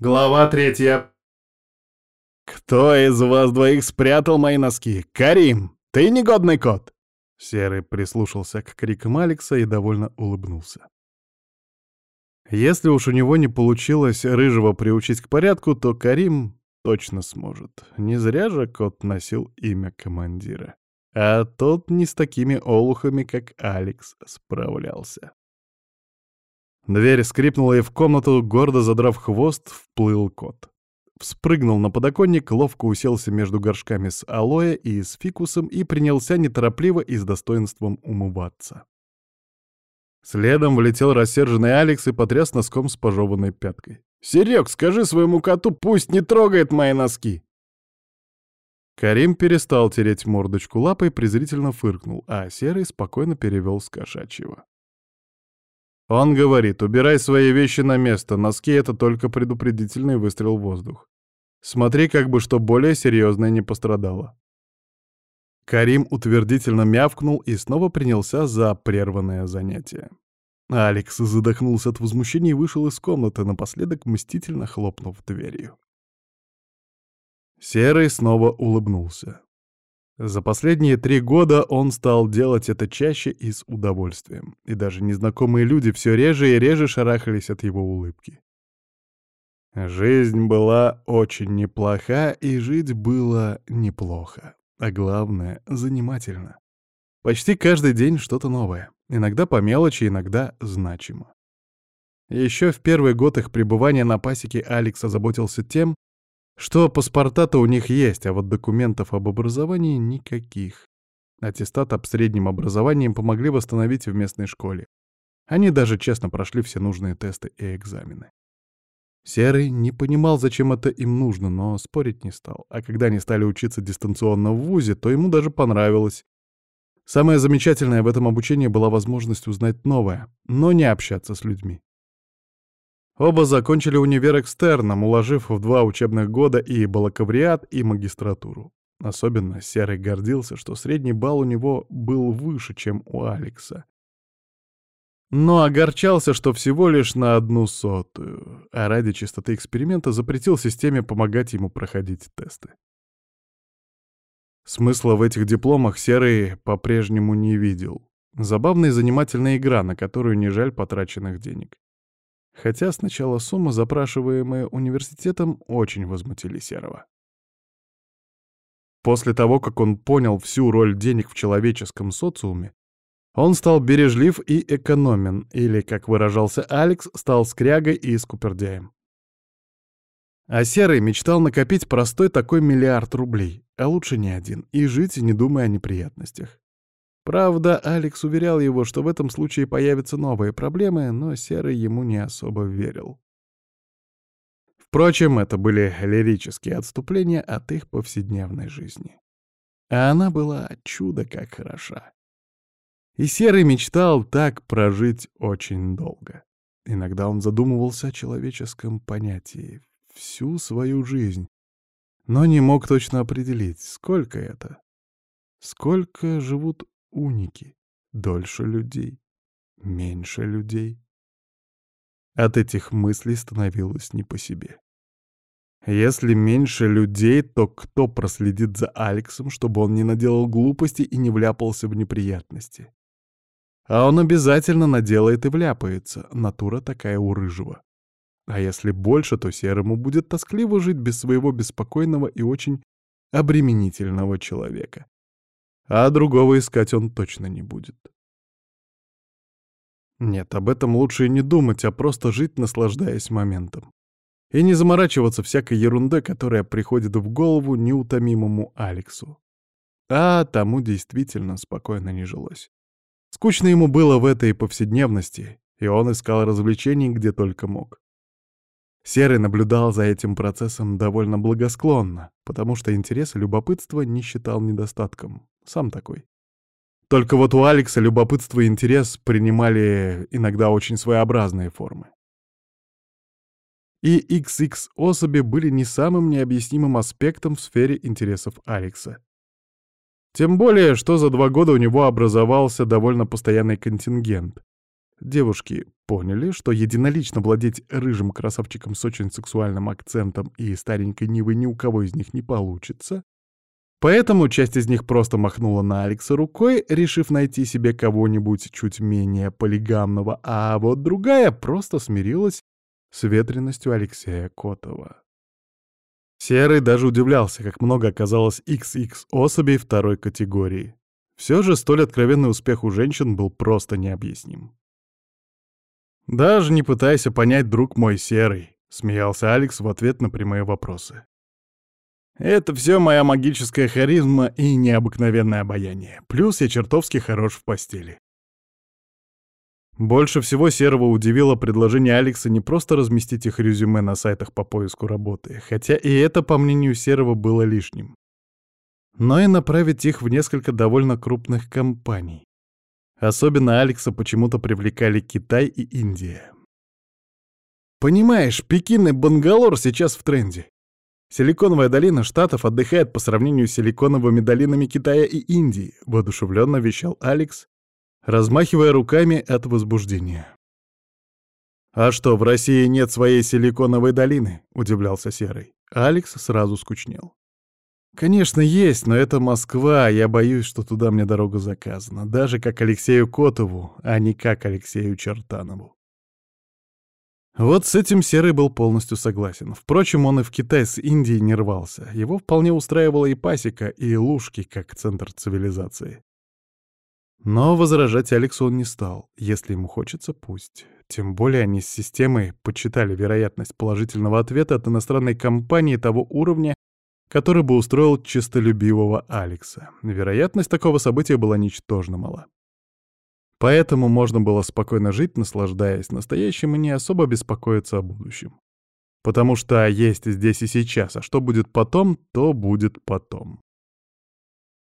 Глава третья. «Кто из вас двоих спрятал мои носки? Карим, ты негодный кот!» Серый прислушался к крикам Алекса и довольно улыбнулся. Если уж у него не получилось Рыжего приучить к порядку, то Карим точно сможет. Не зря же кот носил имя командира. А тот не с такими олухами, как Алекс, справлялся. Дверь скрипнула, и в комнату, гордо задрав хвост, вплыл кот. Вспрыгнул на подоконник, ловко уселся между горшками с алоэ и с фикусом и принялся неторопливо и с достоинством умываться. Следом влетел рассерженный Алекс и потряс носком с пожеванной пяткой. «Серег, скажи своему коту, пусть не трогает мои носки!» Карим перестал тереть мордочку лапой, презрительно фыркнул, а Серый спокойно перевел с кошачьего. Он говорит, убирай свои вещи на место, носки — это только предупредительный выстрел в воздух. Смотри, как бы что более серьезное не пострадало. Карим утвердительно мявкнул и снова принялся за прерванное занятие. Алекс задохнулся от возмущения и вышел из комнаты, напоследок мстительно хлопнув дверью. Серый снова улыбнулся. За последние три года он стал делать это чаще и с удовольствием, и даже незнакомые люди все реже и реже шарахались от его улыбки. Жизнь была очень неплоха, и жить было неплохо, а главное — занимательно. Почти каждый день что-то новое, иногда по мелочи, иногда значимо. Еще в первый год их пребывания на пасеке Алекс озаботился тем, что паспорта-то у них есть, а вот документов об образовании никаких. Аттестат об среднем образовании им помогли восстановить в местной школе. Они даже честно прошли все нужные тесты и экзамены. Серый не понимал, зачем это им нужно, но спорить не стал. А когда они стали учиться дистанционно в ВУЗе, то ему даже понравилось. Самое замечательное в этом обучении была возможность узнать новое, но не общаться с людьми. Оба закончили универ экстерном, уложив в два учебных года и бакалавриат, и магистратуру. Особенно Серый гордился, что средний балл у него был выше, чем у Алекса. Но огорчался, что всего лишь на одну сотую, а ради чистоты эксперимента запретил системе помогать ему проходить тесты. Смысла в этих дипломах Серый по-прежнему не видел. Забавная и занимательная игра, на которую не жаль потраченных денег. Хотя сначала сумма, запрашиваемая университетом, очень возмутили Серого. После того, как он понял всю роль денег в человеческом социуме, он стал бережлив и экономен, или, как выражался Алекс, стал скрягой и скупердяем. А Серый мечтал накопить простой такой миллиард рублей, а лучше не один, и жить, не думая о неприятностях. Правда, Алекс уверял его, что в этом случае появятся новые проблемы, но Серый ему не особо верил. Впрочем, это были лирические отступления от их повседневной жизни. А она была чудо как хороша. И Серый мечтал так прожить очень долго. Иногда он задумывался о человеческом понятии всю свою жизнь, но не мог точно определить, сколько это. Сколько живут уники, дольше людей, меньше людей. От этих мыслей становилось не по себе. Если меньше людей, то кто проследит за Алексом, чтобы он не наделал глупости и не вляпался в неприятности? А он обязательно наделает и вляпается, натура такая у рыжего. А если больше, то серому будет тоскливо жить без своего беспокойного и очень обременительного человека а другого искать он точно не будет. Нет, об этом лучше и не думать, а просто жить, наслаждаясь моментом. И не заморачиваться всякой ерундой, которая приходит в голову неутомимому Алексу. А тому действительно спокойно не жилось. Скучно ему было в этой повседневности, и он искал развлечений где только мог. Серый наблюдал за этим процессом довольно благосклонно, потому что интерес и любопытство не считал недостатком. Сам такой. Только вот у Алекса любопытство и интерес принимали иногда очень своеобразные формы. И XX особи были не самым необъяснимым аспектом в сфере интересов Алекса. Тем более, что за два года у него образовался довольно постоянный контингент. Девушки поняли, что единолично владеть рыжим красавчиком с очень сексуальным акцентом и старенькой Нивой ни у кого из них не получится, Поэтому часть из них просто махнула на Алекса рукой, решив найти себе кого-нибудь чуть менее полигамного, а вот другая просто смирилась с ветренностью Алексея Котова. Серый даже удивлялся, как много оказалось XX особей второй категории. Все же столь откровенный успех у женщин был просто необъясним. «Даже не пытайся понять, друг мой Серый», — смеялся Алекс в ответ на прямые вопросы. Это все моя магическая харизма и необыкновенное обаяние. Плюс я чертовски хорош в постели. Больше всего Серого удивило предложение Алекса не просто разместить их резюме на сайтах по поиску работы, хотя и это, по мнению Серого, было лишним, но и направить их в несколько довольно крупных компаний. Особенно Алекса почему-то привлекали Китай и Индия. Понимаешь, Пекин и Бангалор сейчас в тренде. Силиконовая долина Штатов отдыхает по сравнению с силиконовыми долинами Китая и Индии, воодушевленно вещал Алекс, размахивая руками от возбуждения. «А что, в России нет своей силиконовой долины?» — удивлялся Серый. Алекс сразу скучнел. «Конечно, есть, но это Москва, я боюсь, что туда мне дорога заказана, даже как Алексею Котову, а не как Алексею Чертанову. Вот с этим Серый был полностью согласен. Впрочем, он и в Китай с Индией не рвался. Его вполне устраивала и пасека, и лужки, как центр цивилизации. Но возражать Алексу он не стал. Если ему хочется, пусть. Тем более они с системой подсчитали вероятность положительного ответа от иностранной компании того уровня, который бы устроил чистолюбивого Алекса. Вероятность такого события была ничтожно мала. Поэтому можно было спокойно жить, наслаждаясь настоящим и не особо беспокоиться о будущем. Потому что есть здесь и сейчас, а что будет потом, то будет потом.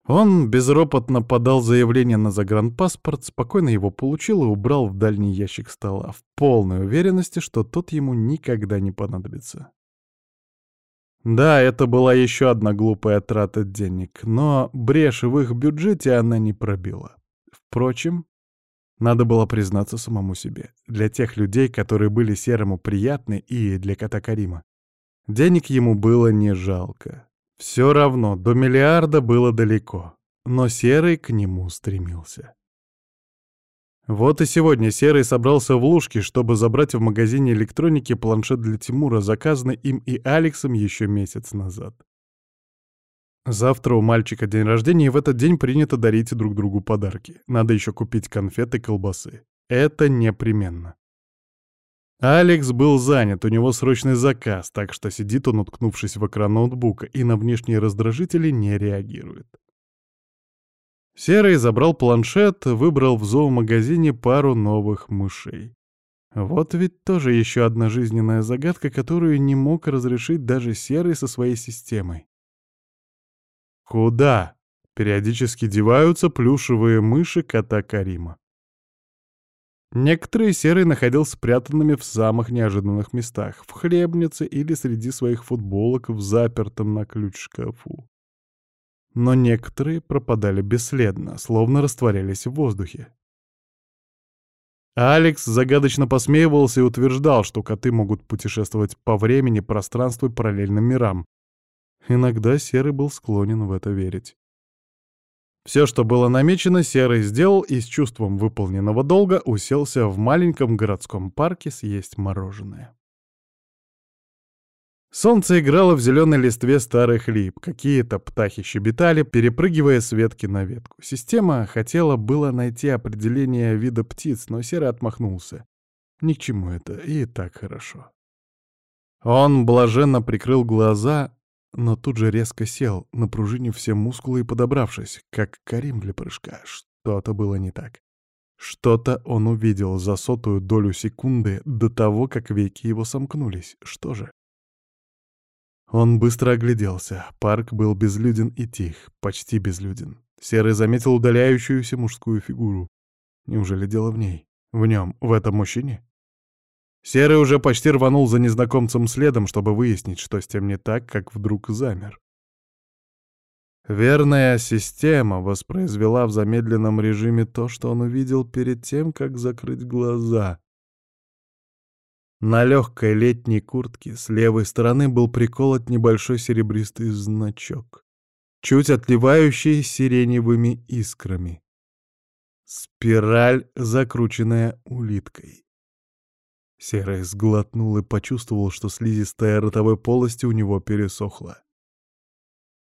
Он безропотно подал заявление на загранпаспорт, спокойно его получил и убрал в дальний ящик стола, в полной уверенности, что тот ему никогда не понадобится. Да, это была еще одна глупая трата денег, но брешь в их бюджете она не пробила. Впрочем, надо было признаться самому себе. Для тех людей, которые были Серому приятны, и для кота Карима. Денег ему было не жалко. Все равно, до миллиарда было далеко. Но Серый к нему стремился. Вот и сегодня Серый собрался в Лужке, чтобы забрать в магазине электроники планшет для Тимура, заказанный им и Алексом еще месяц назад. Завтра у мальчика день рождения, и в этот день принято дарить друг другу подарки. Надо еще купить конфеты и колбасы. Это непременно. Алекс был занят, у него срочный заказ, так что сидит он, уткнувшись в экран ноутбука, и на внешние раздражители не реагирует. Серый забрал планшет, выбрал в зоомагазине пару новых мышей. Вот ведь тоже еще одна жизненная загадка, которую не мог разрешить даже Серый со своей системой. Куда? Периодически деваются плюшевые мыши кота Карима. Некоторые серые находил спрятанными в самых неожиданных местах, в хлебнице или среди своих футболок в запертом на ключ шкафу. Но некоторые пропадали бесследно, словно растворялись в воздухе. Алекс загадочно посмеивался и утверждал, что коты могут путешествовать по времени, пространству и параллельным мирам, Иногда Серый был склонен в это верить. Все, что было намечено, Серый сделал и с чувством выполненного долга уселся в маленьком городском парке съесть мороженое. Солнце играло в зеленой листве старых лип, какие-то птахи щебетали, перепрыгивая с ветки на ветку. Система хотела было найти определение вида птиц, но Серый отмахнулся. Ни к чему это, и так хорошо. Он блаженно прикрыл глаза, но тут же резко сел, напружинив все мускулы и подобравшись, как Карим для прыжка. Что-то было не так. Что-то он увидел за сотую долю секунды до того, как веки его сомкнулись. Что же? Он быстро огляделся. Парк был безлюден и тих, почти безлюден. Серый заметил удаляющуюся мужскую фигуру. Неужели дело в ней? В нем, в этом мужчине? Серый уже почти рванул за незнакомцем следом, чтобы выяснить, что с тем не так, как вдруг замер. Верная система воспроизвела в замедленном режиме то, что он увидел перед тем, как закрыть глаза. На легкой летней куртке с левой стороны был приколот небольшой серебристый значок, чуть отливающий сиреневыми искрами. Спираль, закрученная улиткой. Серый сглотнул и почувствовал, что слизистая ротовой полости у него пересохла.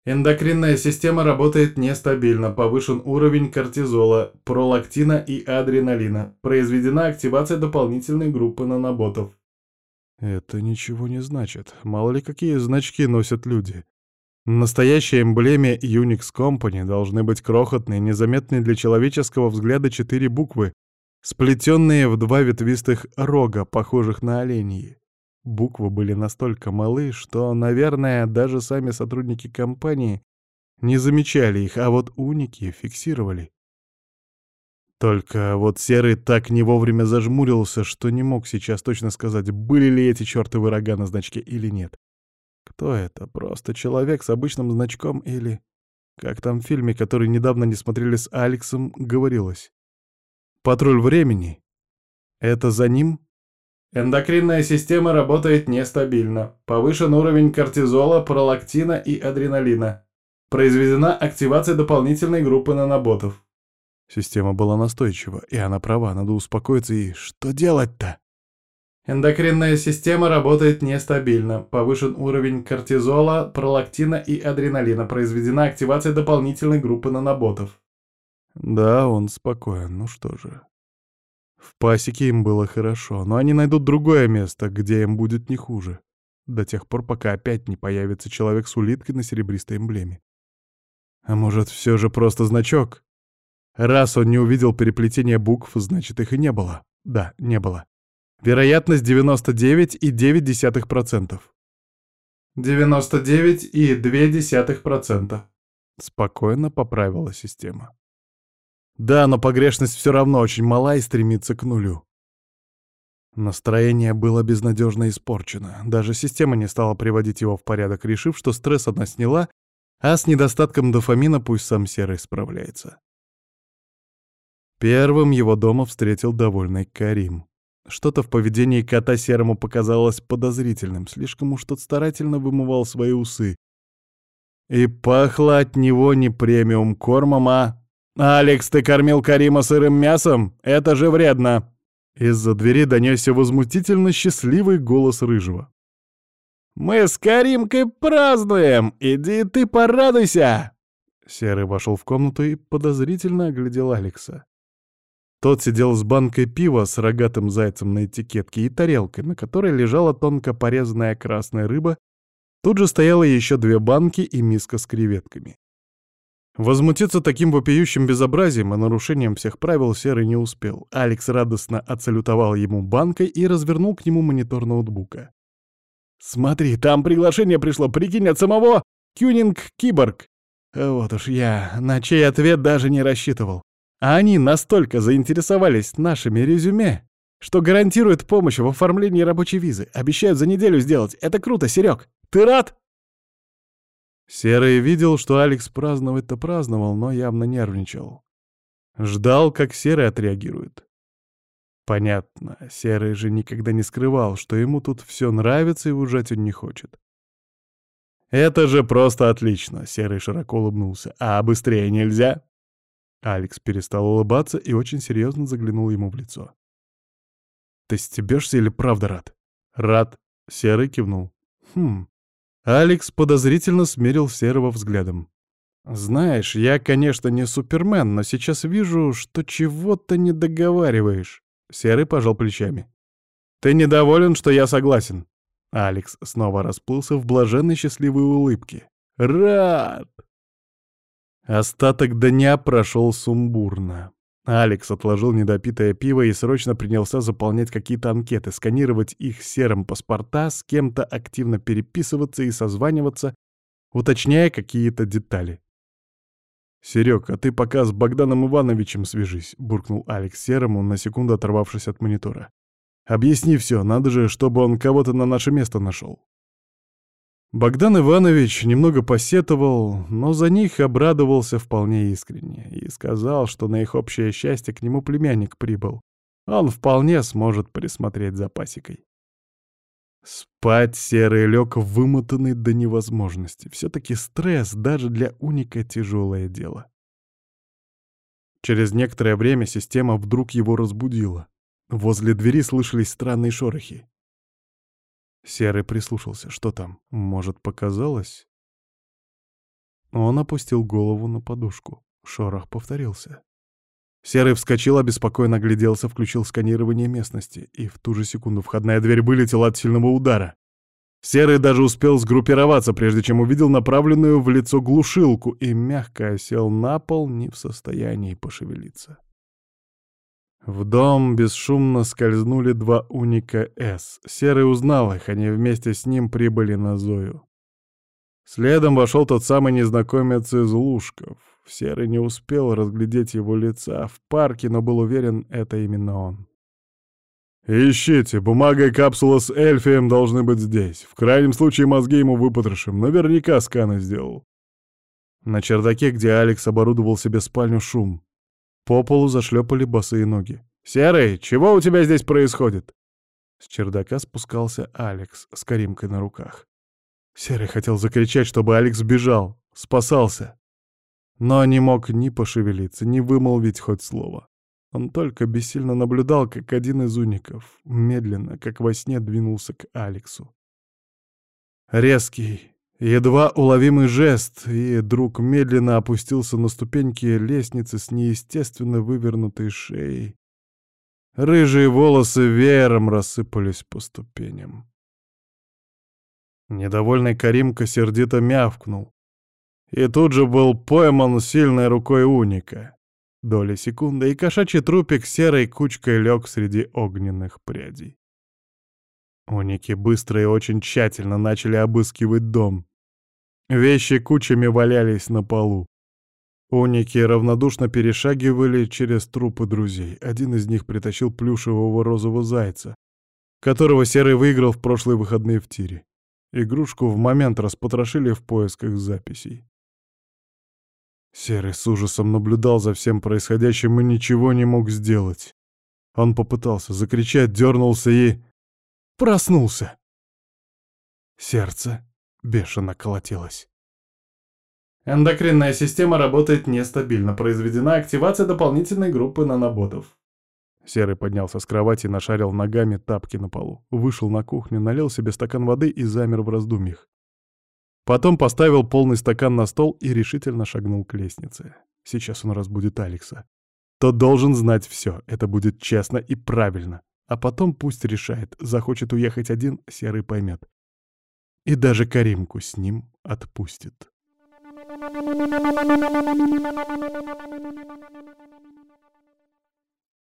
Эндокринная система работает нестабильно, повышен уровень кортизола, пролактина и адреналина. Произведена активация дополнительной группы наноботов. Это ничего не значит. Мало ли какие значки носят люди. настоящей эмблеме Unix Company должны быть крохотные, незаметные для человеческого взгляда четыре буквы, сплетенные в два ветвистых рога, похожих на оленьи. Буквы были настолько малы, что, наверное, даже сами сотрудники компании не замечали их, а вот уники фиксировали. Только вот Серый так не вовремя зажмурился, что не мог сейчас точно сказать, были ли эти чертовы рога на значке или нет. Кто это? Просто человек с обычным значком или... Как там в фильме, который недавно не смотрели с Алексом, говорилось. «Патруль времени». Это за ним? Эндокринная система работает нестабильно. Повышен уровень кортизола, пролактина и адреналина. Произведена активация дополнительной группы наноботов. Система была настойчива, и она права, надо успокоиться и... Что делать-то? Эндокринная система работает нестабильно. Повышен уровень кортизола, пролактина и адреналина. Произведена активация дополнительной группы наноботов. Да, он спокоен. Ну что же. В пасеке им было хорошо, но они найдут другое место, где им будет не хуже. До тех пор, пока опять не появится человек с улиткой на серебристой эмблеме. А может, все же просто значок? Раз он не увидел переплетение букв, значит, их и не было. Да, не было. Вероятность 99,9%. 99,2%. Спокойно поправила система. Да, но погрешность все равно очень мала и стремится к нулю. Настроение было безнадежно испорчено. Даже система не стала приводить его в порядок, решив, что стресс одна сняла, а с недостатком дофамина пусть сам Серый справляется. Первым его дома встретил довольный Карим. Что-то в поведении кота Серому показалось подозрительным, слишком уж тот старательно вымывал свои усы. И пахло от него не премиум кормом, а «Алекс, ты кормил Карима сырым мясом? Это же вредно!» Из-за двери донесся возмутительно счастливый голос Рыжего. «Мы с Каримкой празднуем! Иди ты порадуйся!» Серый вошел в комнату и подозрительно оглядел Алекса. Тот сидел с банкой пива с рогатым зайцем на этикетке и тарелкой, на которой лежала тонко порезанная красная рыба. Тут же стояло еще две банки и миска с креветками. Возмутиться таким вопиющим безобразием и нарушением всех правил Серый не успел. Алекс радостно отсалютовал ему банкой и развернул к нему монитор ноутбука. «Смотри, там приглашение пришло, прикинь, от самого Кюнинг Киборг!» Вот уж я на чей ответ даже не рассчитывал. А они настолько заинтересовались нашими резюме, что гарантируют помощь в оформлении рабочей визы. Обещают за неделю сделать. Это круто, Серег. Ты рад?» Серый видел, что Алекс праздновать-то праздновал, но явно нервничал. Ждал, как Серый отреагирует. Понятно, Серый же никогда не скрывал, что ему тут все нравится и уезжать он не хочет. «Это же просто отлично!» — Серый широко улыбнулся. «А быстрее нельзя?» Алекс перестал улыбаться и очень серьезно заглянул ему в лицо. «Ты стебешься или правда рад?» «Рад», — Серый кивнул. «Хм, Алекс подозрительно смерил Серого взглядом. «Знаешь, я, конечно, не Супермен, но сейчас вижу, что чего-то не договариваешь. Серый пожал плечами. «Ты недоволен, что я согласен?» Алекс снова расплылся в блаженной счастливой улыбке. «Рад!» Остаток дня прошел сумбурно. Алекс отложил недопитое пиво и срочно принялся заполнять какие-то анкеты, сканировать их серым паспорта, с кем-то активно переписываться и созваниваться, уточняя какие-то детали. «Серег, а ты пока с Богданом Ивановичем свяжись», — буркнул Алекс серому, на секунду оторвавшись от монитора. «Объясни все, надо же, чтобы он кого-то на наше место нашел». Богдан Иванович немного посетовал, но за них обрадовался вполне искренне и сказал, что на их общее счастье к нему племянник прибыл. Он вполне сможет присмотреть за пасекой. Спать серый лег вымотанный до невозможности. Все-таки стресс даже для уника тяжелое дело. Через некоторое время система вдруг его разбудила. Возле двери слышались странные шорохи. Серый прислушался. Что там? Может, показалось? Он опустил голову на подушку. Шорох повторился. Серый вскочил, обеспокоенно гляделся, включил сканирование местности, и в ту же секунду входная дверь вылетела от сильного удара. Серый даже успел сгруппироваться, прежде чем увидел направленную в лицо глушилку и мягко осел на пол, не в состоянии пошевелиться. В дом бесшумно скользнули два уника «С». Серый узнал их, они вместе с ним прибыли на Зою. Следом вошел тот самый незнакомец из Лужков. Серый не успел разглядеть его лица в парке, но был уверен, это именно он. «Ищите, бумага и капсула с эльфием должны быть здесь. В крайнем случае мозги ему выпотрошим, наверняка сканы сделал». На чердаке, где Алекс оборудовал себе спальню, шум. По полу зашлепали босые ноги. «Серый, чего у тебя здесь происходит?» С чердака спускался Алекс с Каримкой на руках. Серый хотел закричать, чтобы Алекс бежал, спасался. Но не мог ни пошевелиться, ни вымолвить хоть слово. Он только бессильно наблюдал, как один из уников, медленно, как во сне, двинулся к Алексу. Резкий, Едва уловимый жест, и друг медленно опустился на ступеньки лестницы с неестественно вывернутой шеей. Рыжие волосы веером рассыпались по ступеням. Недовольный Каримка сердито мявкнул. И тут же был пойман сильной рукой уника. Доли секунды, и кошачий трупик серой кучкой лег среди огненных прядей. Уники быстро и очень тщательно начали обыскивать дом. Вещи кучами валялись на полу. Уники равнодушно перешагивали через трупы друзей. Один из них притащил плюшевого розового зайца, которого Серый выиграл в прошлые выходные в тире. Игрушку в момент распотрошили в поисках записей. Серый с ужасом наблюдал за всем происходящим и ничего не мог сделать. Он попытался закричать, дернулся и... Проснулся. Сердце бешено колотилось. Эндокринная система работает нестабильно. Произведена активация дополнительной группы наноботов. Серый поднялся с кровати и нашарил ногами тапки на полу. Вышел на кухню, налил себе стакан воды и замер в раздумьях. Потом поставил полный стакан на стол и решительно шагнул к лестнице. Сейчас он разбудит Алекса. Тот должен знать все, это будет честно и правильно. А потом пусть решает, захочет уехать один, Серый поймет. И даже Каримку с ним отпустит.